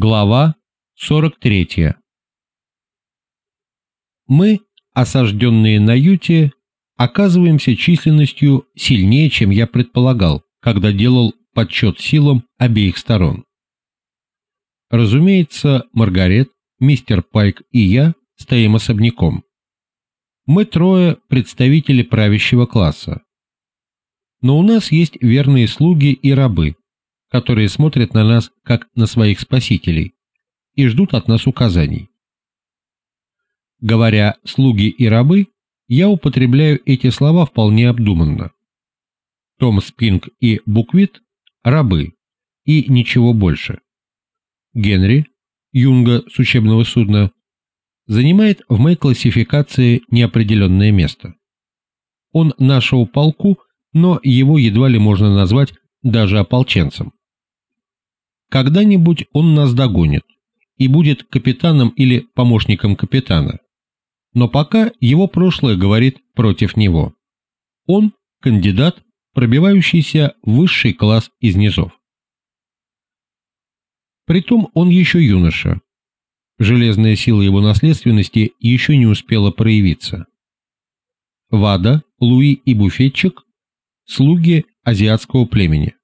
Глава 43 Мы, осажденные на юте, оказываемся численностью сильнее, чем я предполагал, когда делал подсчет силам обеих сторон. Разумеется, Маргарет, мистер Пайк и я стоим особняком. Мы трое представители правящего класса. Но у нас есть верные слуги и рабы, которые смотрят на нас как на своих спасителей и ждут от нас указаний. Говоря «слуги и рабы», я употребляю эти слова вполне обдуманно. Том Спинг и Буквит – рабы, и ничего больше. Генри, юнга с учебного судна, занимает в моей классификации неопределенное место. Он нашего полку, но его едва ли можно назвать даже ополченцем. Когда-нибудь он нас догонит и будет капитаном или помощником капитана. Но пока его прошлое говорит против него. Он – кандидат, пробивающийся в высший класс из низов. Притом он еще юноша. Железная сила его наследственности еще не успела проявиться. Вада, Луи и Буфетчик – слуги азиатского племени.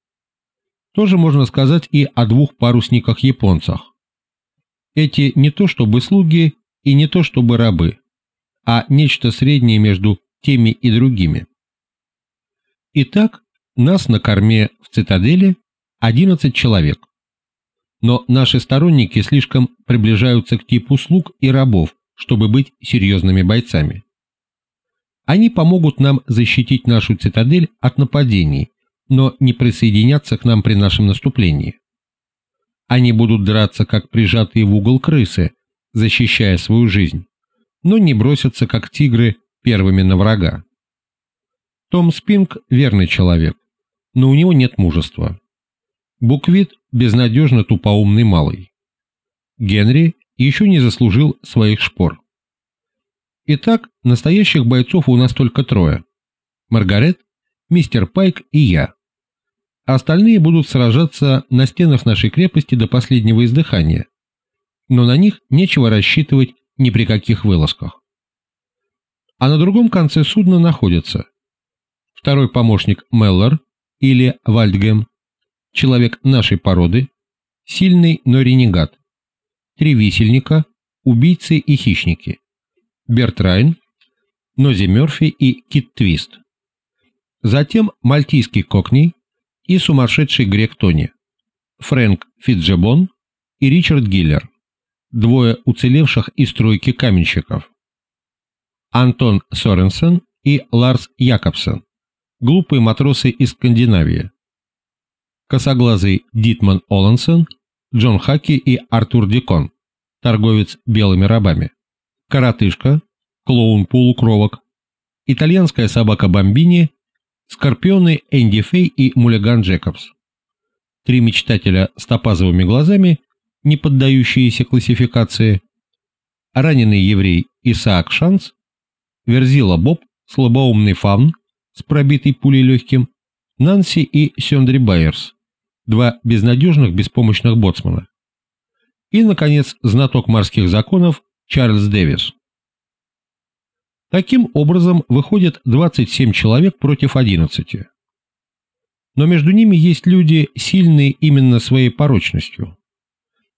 Тоже можно сказать и о двух парусниках-японцах. Эти не то чтобы слуги и не то чтобы рабы, а нечто среднее между теми и другими. Итак, нас на корме в цитадели 11 человек. Но наши сторонники слишком приближаются к типу слуг и рабов, чтобы быть серьезными бойцами. Они помогут нам защитить нашу цитадель от нападений, но не присоединятся к нам при нашем наступлении. Они будут драться, как прижатые в угол крысы, защищая свою жизнь, но не бросятся, как тигры, первыми на врага. Том Спинг – верный человек, но у него нет мужества. Буквит – безнадежно тупоумный малый. Генри еще не заслужил своих шпор. Итак, настоящих бойцов у нас только трое. Маргарет, мистер Пайк и я. Остальные будут сражаться на стенах нашей крепости до последнего издыхания, но на них нечего рассчитывать ни при каких вылазках. А на другом конце судна находится второй помощник Меллор или Вальдгем, человек нашей породы, сильный, но ренегат, три висельника, убийцы и хищники, Берт Райн, Нози Мерфи и Кит Твист. Затем мальтийский кокни и сумасшедший грек Тони, Фрэнк Фитджебон и Ричард Гиллер, двое уцелевших из тройки каменщиков, Антон Соренсен и Ларс Якобсен, глупые матросы из Скандинавии, косоглазый Дитман Олансен, Джон Хаки и Артур Дикон, торговец белыми рабами, коротышка, клоун-полукровок, итальянская собака Бомбини Скорпионы Энди Фей и Мулиган Джекобс. Три мечтателя с топазовыми глазами, не поддающиеся классификации. Раненый еврей Исаак Шанс. Верзила Боб, слабоумный фавн с пробитой пулей легким. Нанси и Сендри Байерс. Два безнадежных беспомощных боцмана. И, наконец, знаток морских законов Чарльз Дэвис. Таким образом, выходит 27 человек против 11. Но между ними есть люди, сильные именно своей порочностью.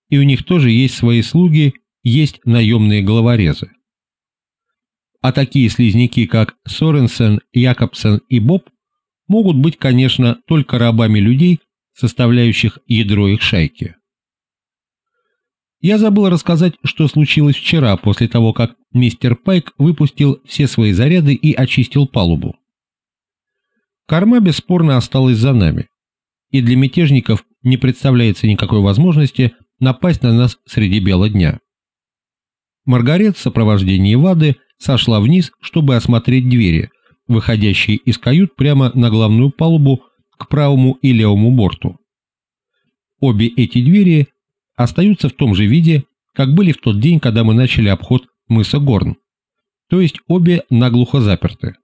И у них тоже есть свои слуги, есть наемные головорезы. А такие слизняки, как Соренсен, Якобсен и Боб, могут быть, конечно, только рабами людей, составляющих ядро их шайки. Я забыл рассказать, что случилось вчера, после того, как мистер Пайк выпустил все свои заряды и очистил палубу. Корма бесспорно осталась за нами, и для мятежников не представляется никакой возможности напасть на нас среди бела дня. Маргарет в сопровождении Вады сошла вниз, чтобы осмотреть двери, выходящие из кают прямо на главную палубу к правому и левому борту. Обе эти двери остаются в том же виде, как были в тот день, когда мы начали обход мыса Горн, то есть обе наглухо заперты.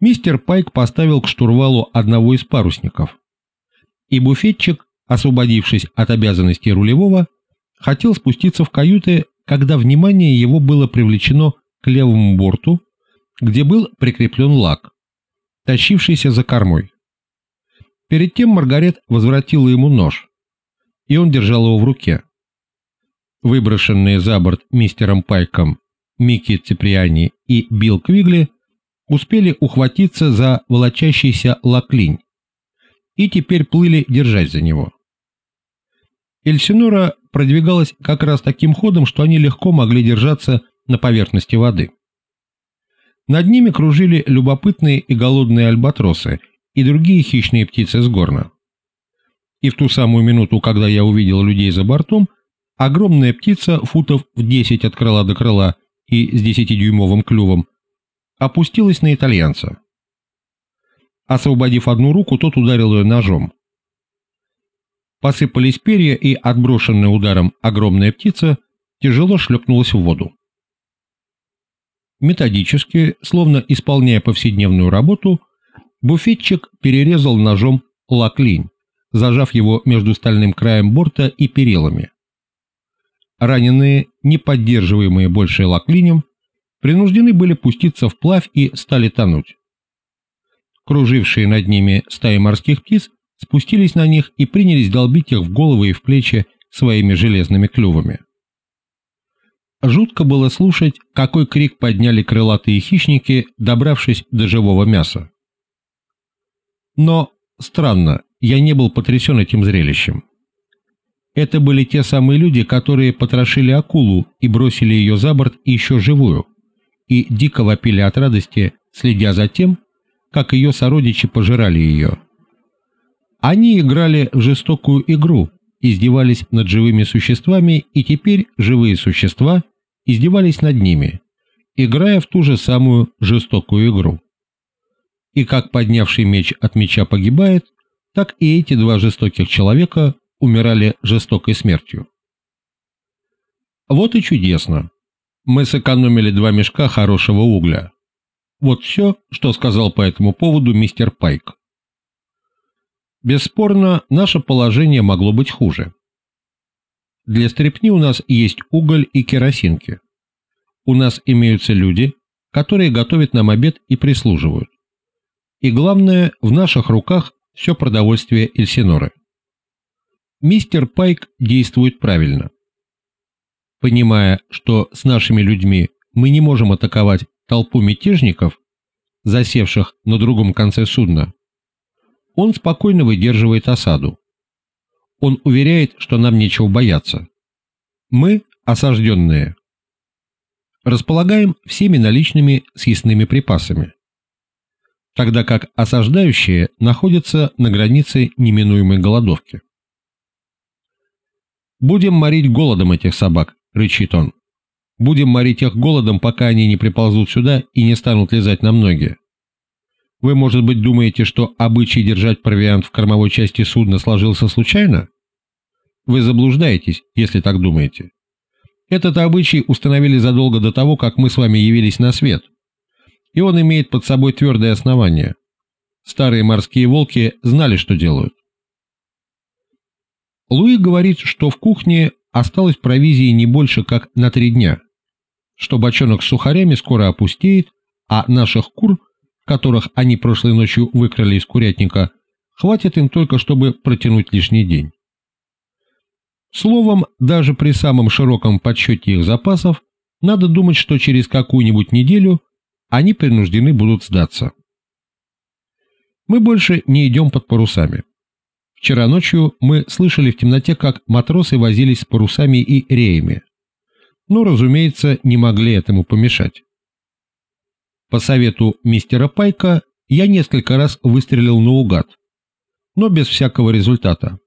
Мистер Пайк поставил к штурвалу одного из парусников, и буфетчик освободившись от обязанностей рулевого, хотел спуститься в каюты, когда внимание его было привлечено к левому борту, где был прикреплен лак, тащившийся за кормой. Перед тем Маргарет возвратила ему нож, и он держал его в руке. Выброшенные за борт мистером Пайком Микки Циприани и Билл Квигли успели ухватиться за волочащийся лаклинь и теперь плыли держать за него. Эльсинора продвигалась как раз таким ходом, что они легко могли держаться на поверхности воды. Над ними кружили любопытные и голодные альбатросы и другие хищные птицы с горна. И в ту самую минуту, когда я увидел людей за бортом, огромная птица футов в 10 от крыла до крыла и с 10-дюймовым клювом опустилась на итальянца. Освободив одну руку, тот ударил ее ножом. Посыпались перья, и отброшенная ударом огромная птица тяжело шлепнулась в воду. Методически, словно исполняя повседневную работу, буфетчик перерезал ножом лаклинь, зажав его между стальным краем борта и перилами. Раненые, не поддерживаемые больше лаклинем, принуждены были пуститься вплавь и стали тонуть. Кружившие над ними стаи морских птиц спустились на них и принялись долбить их в головы и в плечи своими железными клювами. Жутко было слушать, какой крик подняли крылатые хищники, добравшись до живого мяса. Но, странно, я не был потрясен этим зрелищем. Это были те самые люди, которые потрошили акулу и бросили ее за борт еще живую, и дико вопили от радости, следя за тем, как ее сородичи пожирали ее. Они играли в жестокую игру, издевались над живыми существами, и теперь живые существа издевались над ними, играя в ту же самую жестокую игру. И как поднявший меч от меча погибает, так и эти два жестоких человека умирали жестокой смертью. Вот и чудесно. Мы сэкономили два мешка хорошего угля. Вот все, что сказал по этому поводу мистер Пайк. Бесспорно, наше положение могло быть хуже. Для стрепни у нас есть уголь и керосинки. У нас имеются люди, которые готовят нам обед и прислуживают. И главное, в наших руках все продовольствие Эльсиноры. Мистер Пайк действует правильно. Понимая, что с нашими людьми мы не можем атаковать толпу мятежников, засевших на другом конце судна, он спокойно выдерживает осаду. Он уверяет, что нам нечего бояться. Мы, осажденные, располагаем всеми наличными съестными припасами, тогда как осаждающие находятся на границе неминуемой голодовки. «Будем морить голодом этих собак», — рычит он. «Будем морить их голодом, пока они не приползут сюда и не станут лизать на ноги. Вы, может быть, думаете, что обычай держать провиант в кормовой части судна сложился случайно? Вы заблуждаетесь, если так думаете. Этот обычай установили задолго до того, как мы с вами явились на свет. И он имеет под собой твердое основание. Старые морские волки знали, что делают. Луи говорит, что в кухне осталось провизии не больше, как на три дня, что бочонок с сухарями скоро опустеет, а наших кур – которых они прошлой ночью выкрали из курятника, хватит им только, чтобы протянуть лишний день. Словом, даже при самом широком подсчете их запасов, надо думать, что через какую-нибудь неделю они принуждены будут сдаться. Мы больше не идем под парусами. Вчера ночью мы слышали в темноте, как матросы возились с парусами и реями. Но, разумеется, не могли этому помешать. По совету мистера Пайка я несколько раз выстрелил наугад, но без всякого результата.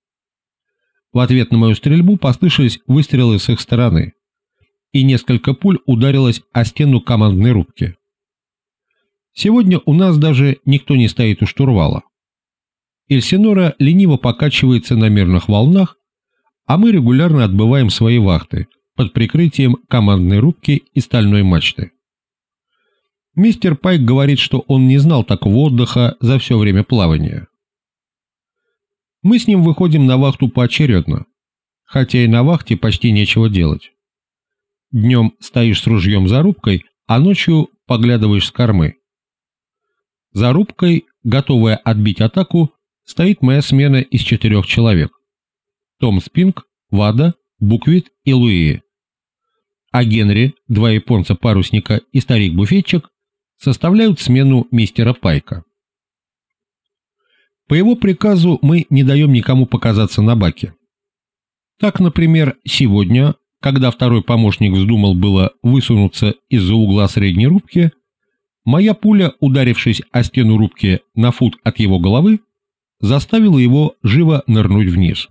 В ответ на мою стрельбу послышались выстрелы с их стороны, и несколько пуль ударилось о стену командной рубки. Сегодня у нас даже никто не стоит у штурвала. Эльсинора лениво покачивается на мирных волнах, а мы регулярно отбываем свои вахты под прикрытием командной рубки и стальной мачты. Мистер Пайк говорит, что он не знал такого отдыха за все время плавания. Мы с ним выходим на вахту поочередно, хотя и на вахте почти нечего делать. Днем стоишь с ружьем за рубкой, а ночью поглядываешь с кормы. За рубкой, готовая отбить атаку, стоит моя смена из четырех человек. Том Спинг, Вада, Буквит и Луи. А Генри, два японца-парусника и старик-буфетчик составляют смену мистера Пайка. По его приказу мы не даем никому показаться на баке. Так, например, сегодня, когда второй помощник вздумал было высунуться из-за угла средней рубки, моя пуля, ударившись о стену рубки на фут от его головы, заставила его живо нырнуть вниз.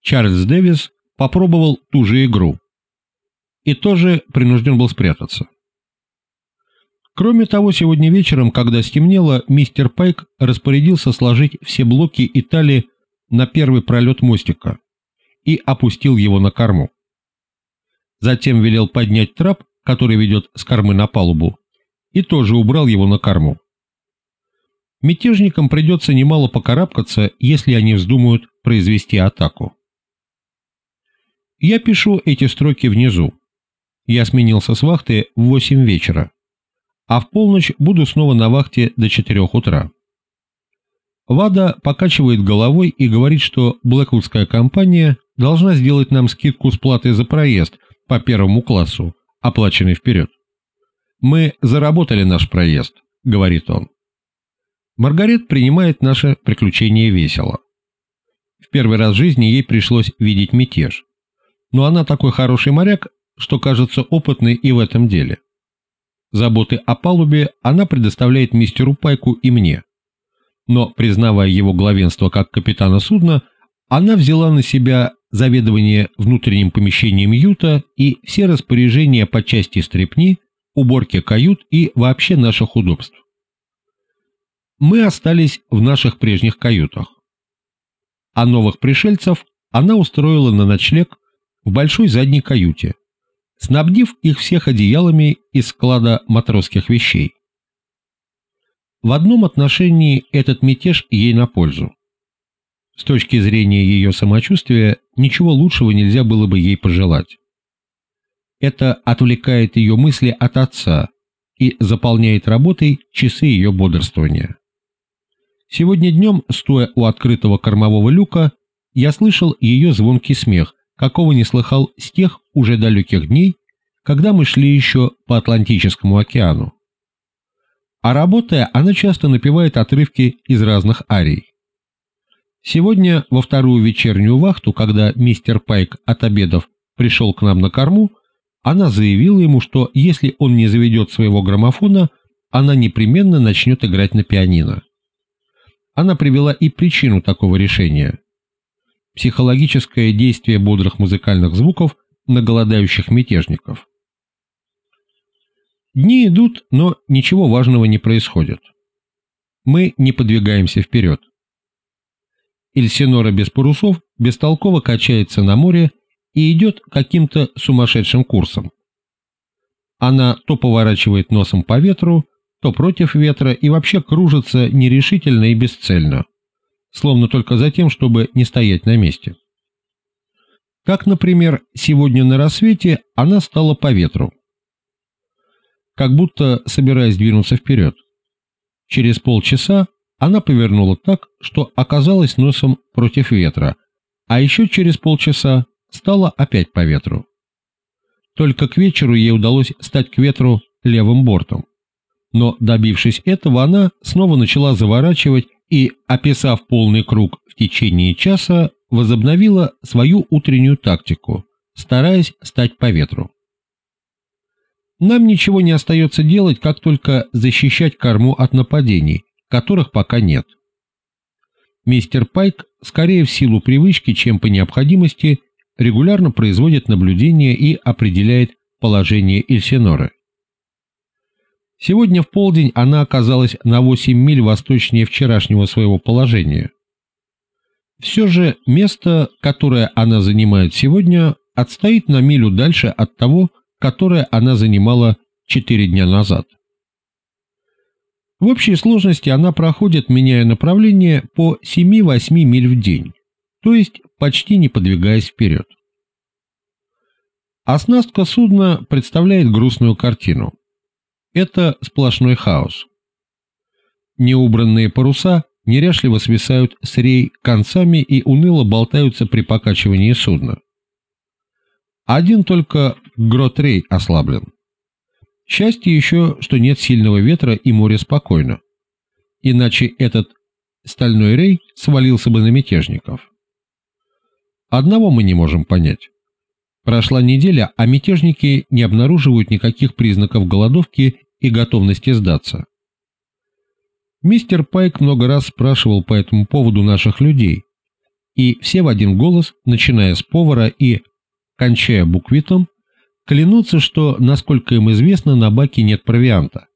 Чарльз Дэвис попробовал ту же игру и тоже принужден был спрятаться. Кроме того, сегодня вечером, когда стемнело, мистер Пайк распорядился сложить все блоки и тали на первый пролет мостика и опустил его на корму. Затем велел поднять трап, который ведет с кормы на палубу, и тоже убрал его на корму. Мятежникам придется немало покарабкаться, если они вздумают произвести атаку. Я пишу эти строки внизу. Я сменился с вахты в 8 вечера а в полночь буду снова на вахте до 4 утра. Вада покачивает головой и говорит, что Блэквудская компания должна сделать нам скидку с платой за проезд по первому классу, оплаченный вперед. «Мы заработали наш проезд», — говорит он. Маргарет принимает наше приключение весело. В первый раз в жизни ей пришлось видеть мятеж. Но она такой хороший моряк, что кажется опытной и в этом деле. Заботы о палубе она предоставляет мистеру Пайку и мне. Но, признавая его главенство как капитана судна, она взяла на себя заведование внутренним помещением юта и все распоряжения по части стрепни, уборки кают и вообще наших удобств. Мы остались в наших прежних каютах. А новых пришельцев она устроила на ночлег в большой задней каюте, снабдив их всех одеялами из склада матросских вещей. В одном отношении этот мятеж ей на пользу. С точки зрения ее самочувствия, ничего лучшего нельзя было бы ей пожелать. Это отвлекает ее мысли от отца и заполняет работой часы ее бодрствования. Сегодня днем, стоя у открытого кормового люка, я слышал ее звонкий смех, какого не слыхал с тех уже далеких дней, когда мы шли еще по Атлантическому океану. А работая, она часто напевает отрывки из разных арий. Сегодня, во вторую вечернюю вахту, когда мистер Пайк от обедов пришел к нам на корму, она заявила ему, что если он не заведет своего граммофона, она непременно начнет играть на пианино. Она привела и причину такого решения психологическое действие бодрых музыкальных звуков на голодающих мятежников. Дни идут, но ничего важного не происходит. Мы не подвигаемся вперед. Эльсинора без парусов бестолково качается на море и идет каким-то сумасшедшим курсом. Она то поворачивает носом по ветру, то против ветра и вообще кружится нерешительно и бесцельно словно только за тем, чтобы не стоять на месте. Как, например, сегодня на рассвете она стала по ветру, как будто собираясь двинуться вперед. Через полчаса она повернула так, что оказалась носом против ветра, а еще через полчаса стала опять по ветру. Только к вечеру ей удалось стать к ветру левым бортом. Но, добившись этого, она снова начала заворачивать и, описав полный круг в течение часа, возобновила свою утреннюю тактику, стараясь стать по ветру. Нам ничего не остается делать, как только защищать корму от нападений, которых пока нет. Мистер Пайк, скорее в силу привычки, чем по необходимости, регулярно производит наблюдения и определяет положение Эльсиноры. Сегодня в полдень она оказалась на 8 миль восточнее вчерашнего своего положения. Все же место, которое она занимает сегодня, отстоит на милю дальше от того, которое она занимала 4 дня назад. В общей сложности она проходит, меняя направление, по 7-8 миль в день, то есть почти не подвигаясь вперед. Оснастка судна представляет грустную картину. Это сплошной хаос. Неубранные паруса неряшливо свисают с рей концами и уныло болтаются при покачивании судна. Один только гротрей ослаблен. Счастье еще, что нет сильного ветра и море спокойно. Иначе этот стальной рей свалился бы на мятежников. Одного мы не можем понять. Прошла неделя, а мятежники не обнаруживают никаких признаков голодовки и готовности сдаться. Мистер Пайк много раз спрашивал по этому поводу наших людей, и все в один голос, начиная с повара и кончая буквитом, Клянутся, что, насколько им известно, на баке нет провианта,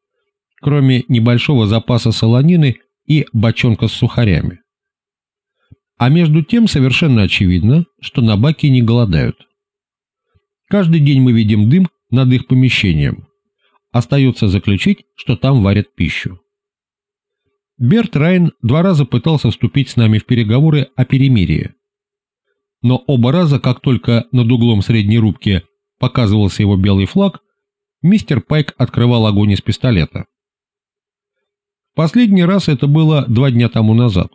кроме небольшого запаса солонины и бочонка с сухарями. А между тем совершенно очевидно, что на баке не голодают. Каждый день мы видим дым над их помещением. Остается заключить, что там варят пищу. Берт Райн два раза пытался вступить с нами в переговоры о перемирии. Но оба раза, как только над углом средней рубки показывался его белый флаг, мистер Пайк открывал огонь из пистолета. Последний раз это было два дня тому назад.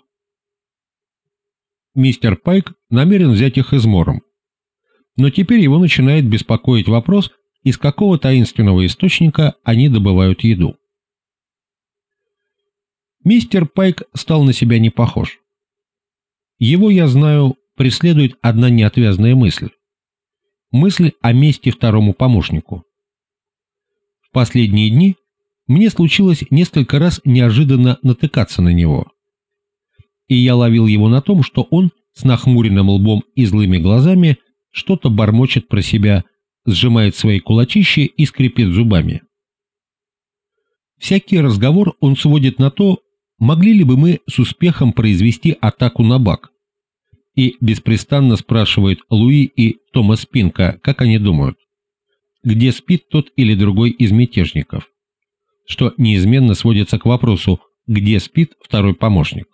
Мистер Пайк намерен взять их измором. Но теперь его начинает беспокоить вопрос, из какого таинственного источника они добывают еду. Мистер Пайк стал на себя не похож. Его, я знаю, преследует одна неотвязная мысль мысль о мести второму помощнику. В последние дни мне случилось несколько раз неожиданно натыкаться на него. И я ловил его на том, что он с нахмуренным лбом и злыми глазами что-то бормочет про себя, сжимает свои кулачищи и скрипит зубами. Всякий разговор он сводит на то, могли ли бы мы с успехом произвести атаку на бак и беспрестанно спрашивает Луи и Томас Пинка, как они думают, где спит тот или другой из мятежников, что неизменно сводится к вопросу, где спит второй помощник.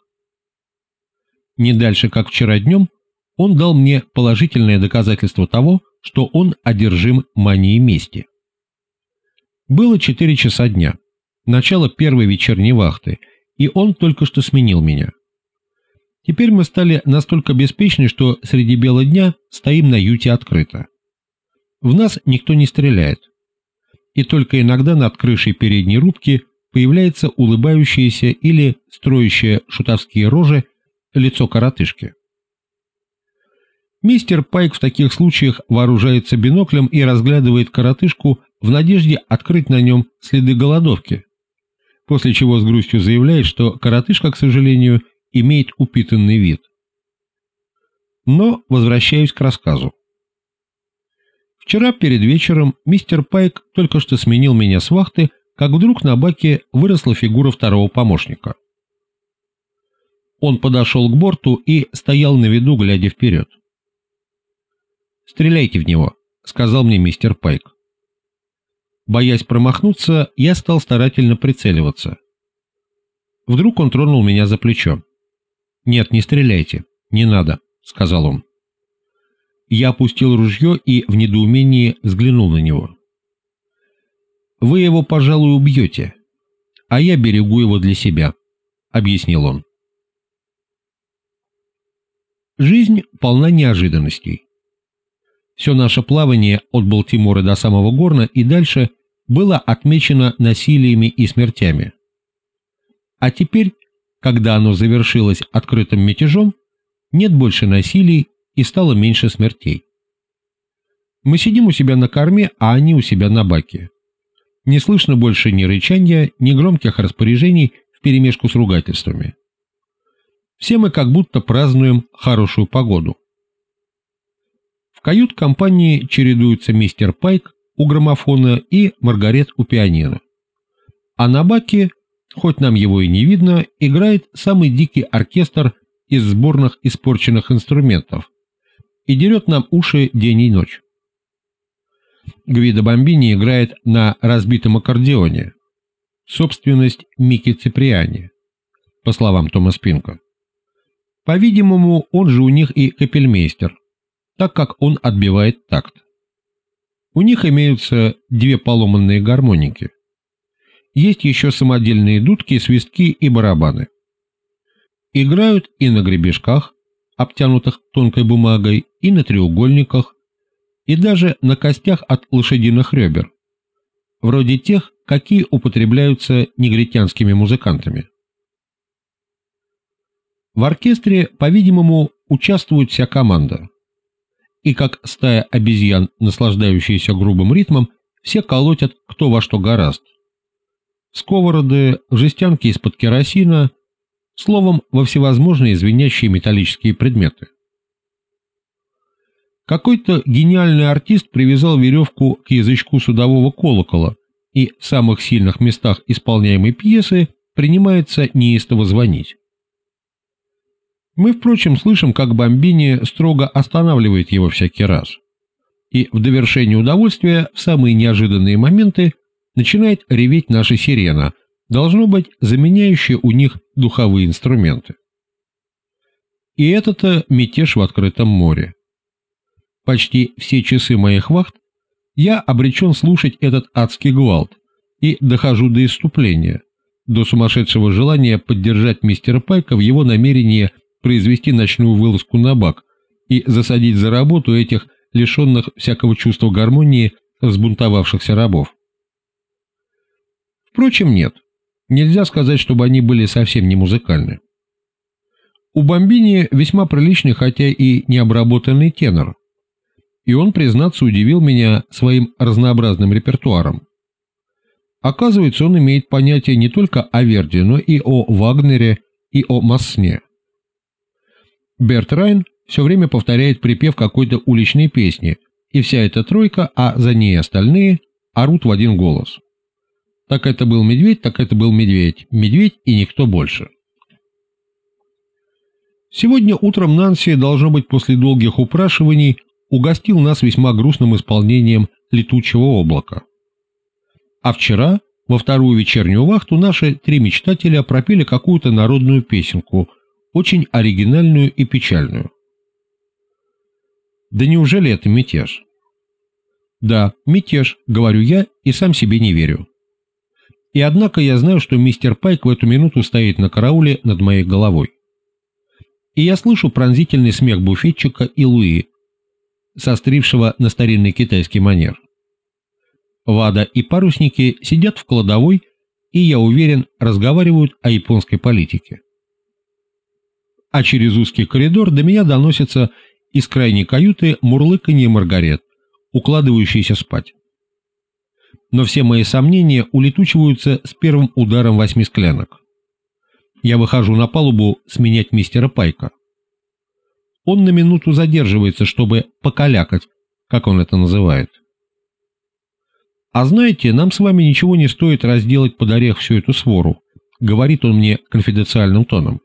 Не дальше, как вчера днем, он дал мне положительное доказательство того, что он одержим манией мести. Было 4 часа дня, начало первой вечерней вахты, и он только что сменил меня. Теперь мы стали настолько беспечны, что среди бела дня стоим на юте открыто. В нас никто не стреляет. И только иногда над крышей передней рубки появляется улыбающееся или строящее шутовские рожи лицо коротышки. Мистер Пайк в таких случаях вооружается биноклем и разглядывает коротышку в надежде открыть на нем следы голодовки, после чего с грустью заявляет, что коротышка, к сожалению, имеет упитанный вид. Но возвращаюсь к рассказу. Вчера перед вечером мистер Пайк только что сменил меня с вахты, как вдруг на баке выросла фигура второго помощника. Он подошел к борту и стоял на виду, глядя вперед. «Стреляйте в него», — сказал мне мистер Пайк. Боясь промахнуться, я стал старательно прицеливаться. Вдруг он тронул меня за плечо. «Нет, не стреляйте. Не надо», — сказал он. Я опустил ружье и в недоумении взглянул на него. «Вы его, пожалуй, убьете, а я берегу его для себя», — объяснил он. Жизнь полна неожиданностей. Все наше плавание от Балтимора до самого Горна и дальше было отмечено насилиями и смертями. А теперь когда оно завершилось открытым мятежом, нет больше насилий и стало меньше смертей. Мы сидим у себя на корме, а они у себя на баке. Не слышно больше ни рычания, ни громких распоряжений вперемешку с ругательствами. Все мы как будто празднуем хорошую погоду. В кают-компании чередуются мистер Пайк у граммофона и Маргарет у пианино. А на баке хоть нам его и не видно, играет самый дикий оркестр из сборных испорченных инструментов и дерет нам уши день и ночь. Гвидо Бомбини играет на разбитом аккордеоне. собственность Микки Циприани, по словам Тома Пинка. По-видимому, он же у них и капельмейстер, так как он отбивает такт. У них имеются две поломанные гармоники. Есть еще самодельные дудки, свистки и барабаны. Играют и на гребешках, обтянутых тонкой бумагой, и на треугольниках, и даже на костях от лошадиных ребер, вроде тех, какие употребляются негритянскими музыкантами. В оркестре, по-видимому, участвует вся команда. И как стая обезьян, наслаждающаяся грубым ритмом, все колотят кто во что гораст. Сковороды, жестянки из-под керосина, словом, во всевозможные звенящие металлические предметы. Какой-то гениальный артист привязал веревку к язычку судового колокола и в самых сильных местах исполняемой пьесы принимается неистово звонить. Мы, впрочем, слышим, как Бомбини строго останавливает его всякий раз. И в довершении удовольствия, в самые неожиданные моменты, начинает реветь наша сирена, должно быть, заменяющая у них духовые инструменты. И это-то мятеж в открытом море. Почти все часы моих вахт я обречен слушать этот адский гвалт и дохожу до иступления, до сумасшедшего желания поддержать мистера Пайка в его намерении произвести ночную вылазку на бак и засадить за работу этих лишенных всякого чувства гармонии взбунтовавшихся рабов. Впрочем, нет. Нельзя сказать, чтобы они были совсем не музыкальны. У Бомбини весьма приличный, хотя и необработанный тенор, и он, признаться, удивил меня своим разнообразным репертуаром. Оказывается, он имеет понятие не только о Верди, но и о Вагнере и о Массне. Берт Райн все время повторяет припев какой-то уличной песни, и вся эта тройка, а за ней остальные, орут в один голос. Так это был медведь, так это был медведь, медведь и никто больше. Сегодня утром Нанси, должно быть после долгих упрашиваний, угостил нас весьма грустным исполнением «Летучего облака». А вчера, во вторую вечернюю вахту, наши три мечтателя пропели какую-то народную песенку, очень оригинальную и печальную. Да неужели это мятеж? Да, мятеж, говорю я и сам себе не верю. И однако я знаю, что мистер Пайк в эту минуту стоит на карауле над моей головой. И я слышу пронзительный смех буфетчика и Луи, сострившего на старинный китайский манер. Вада и парусники сидят в кладовой и, я уверен, разговаривают о японской политике. А через узкий коридор до меня доносится из крайней каюты мурлыканье Маргарет, укладывающейся спать. Но все мои сомнения улетучиваются с первым ударом восьми склянок. Я выхожу на палубу сменять мистера Пайка он на минуту задерживается, чтобы покалякать, как он это называет. «А знаете, нам с вами ничего не стоит разделать под орех всю эту свору», говорит он мне конфиденциальным тоном.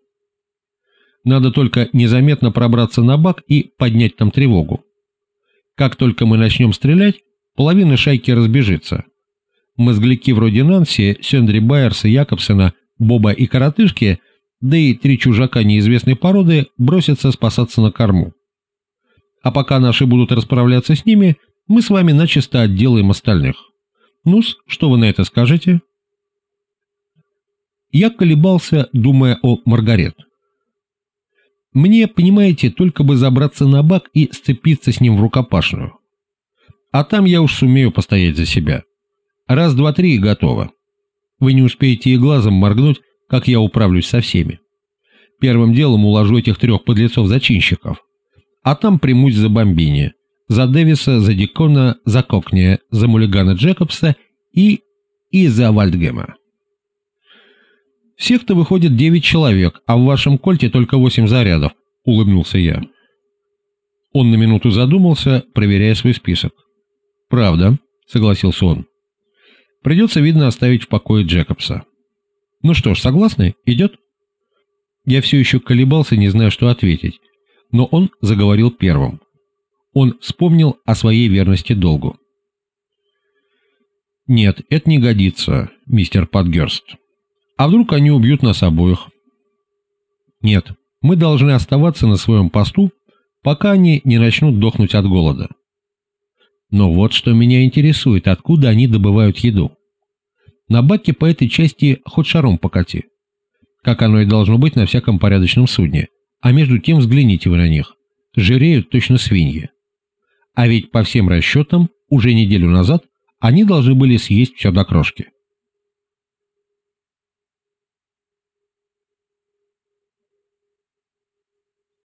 «Надо только незаметно пробраться на бак и поднять там тревогу. Как только мы начнем стрелять, половина шайки разбежится. Мозгляки вроде Нанси, Сендри Байерса, Якобсена, Боба и Коротышки – да и три чужака неизвестной породы бросятся спасаться на корму. А пока наши будут расправляться с ними, мы с вами начисто отделаем остальных. Ну-с, что вы на это скажете? Я колебался, думая о Маргарет. Мне, понимаете, только бы забраться на бак и сцепиться с ним в рукопашную. А там я уж сумею постоять за себя. Раз, два, три и готово. Вы не успеете и глазом моргнуть, как я управлюсь со всеми. Первым делом уложу этих трех подлецов-зачинщиков, а там примусь за Бомбини, за Дэвиса, за Дикона, за Кокния, за Мулигана Джекобса и... и за Вальдгема. Всех-то выходит девять человек, а в вашем кольте только восемь зарядов, улыбнулся я. Он на минуту задумался, проверяя свой список. «Правда», — согласился он. «Придется, видно, оставить в покое Джекобса». Ну что ж, согласны? Идет? Я все еще колебался, не зная, что ответить, но он заговорил первым. Он вспомнил о своей верности долгу. Нет, это не годится, мистер Подгерст. А вдруг они убьют нас обоих? Нет, мы должны оставаться на своем посту, пока они не начнут дохнуть от голода. Но вот что меня интересует, откуда они добывают еду. На баке по этой части хоть шаром покати. Как оно и должно быть на всяком порядочном судне. А между тем взгляните вы на них. Жиреют точно свиньи. А ведь по всем расчетам, уже неделю назад они должны были съесть все до крошки.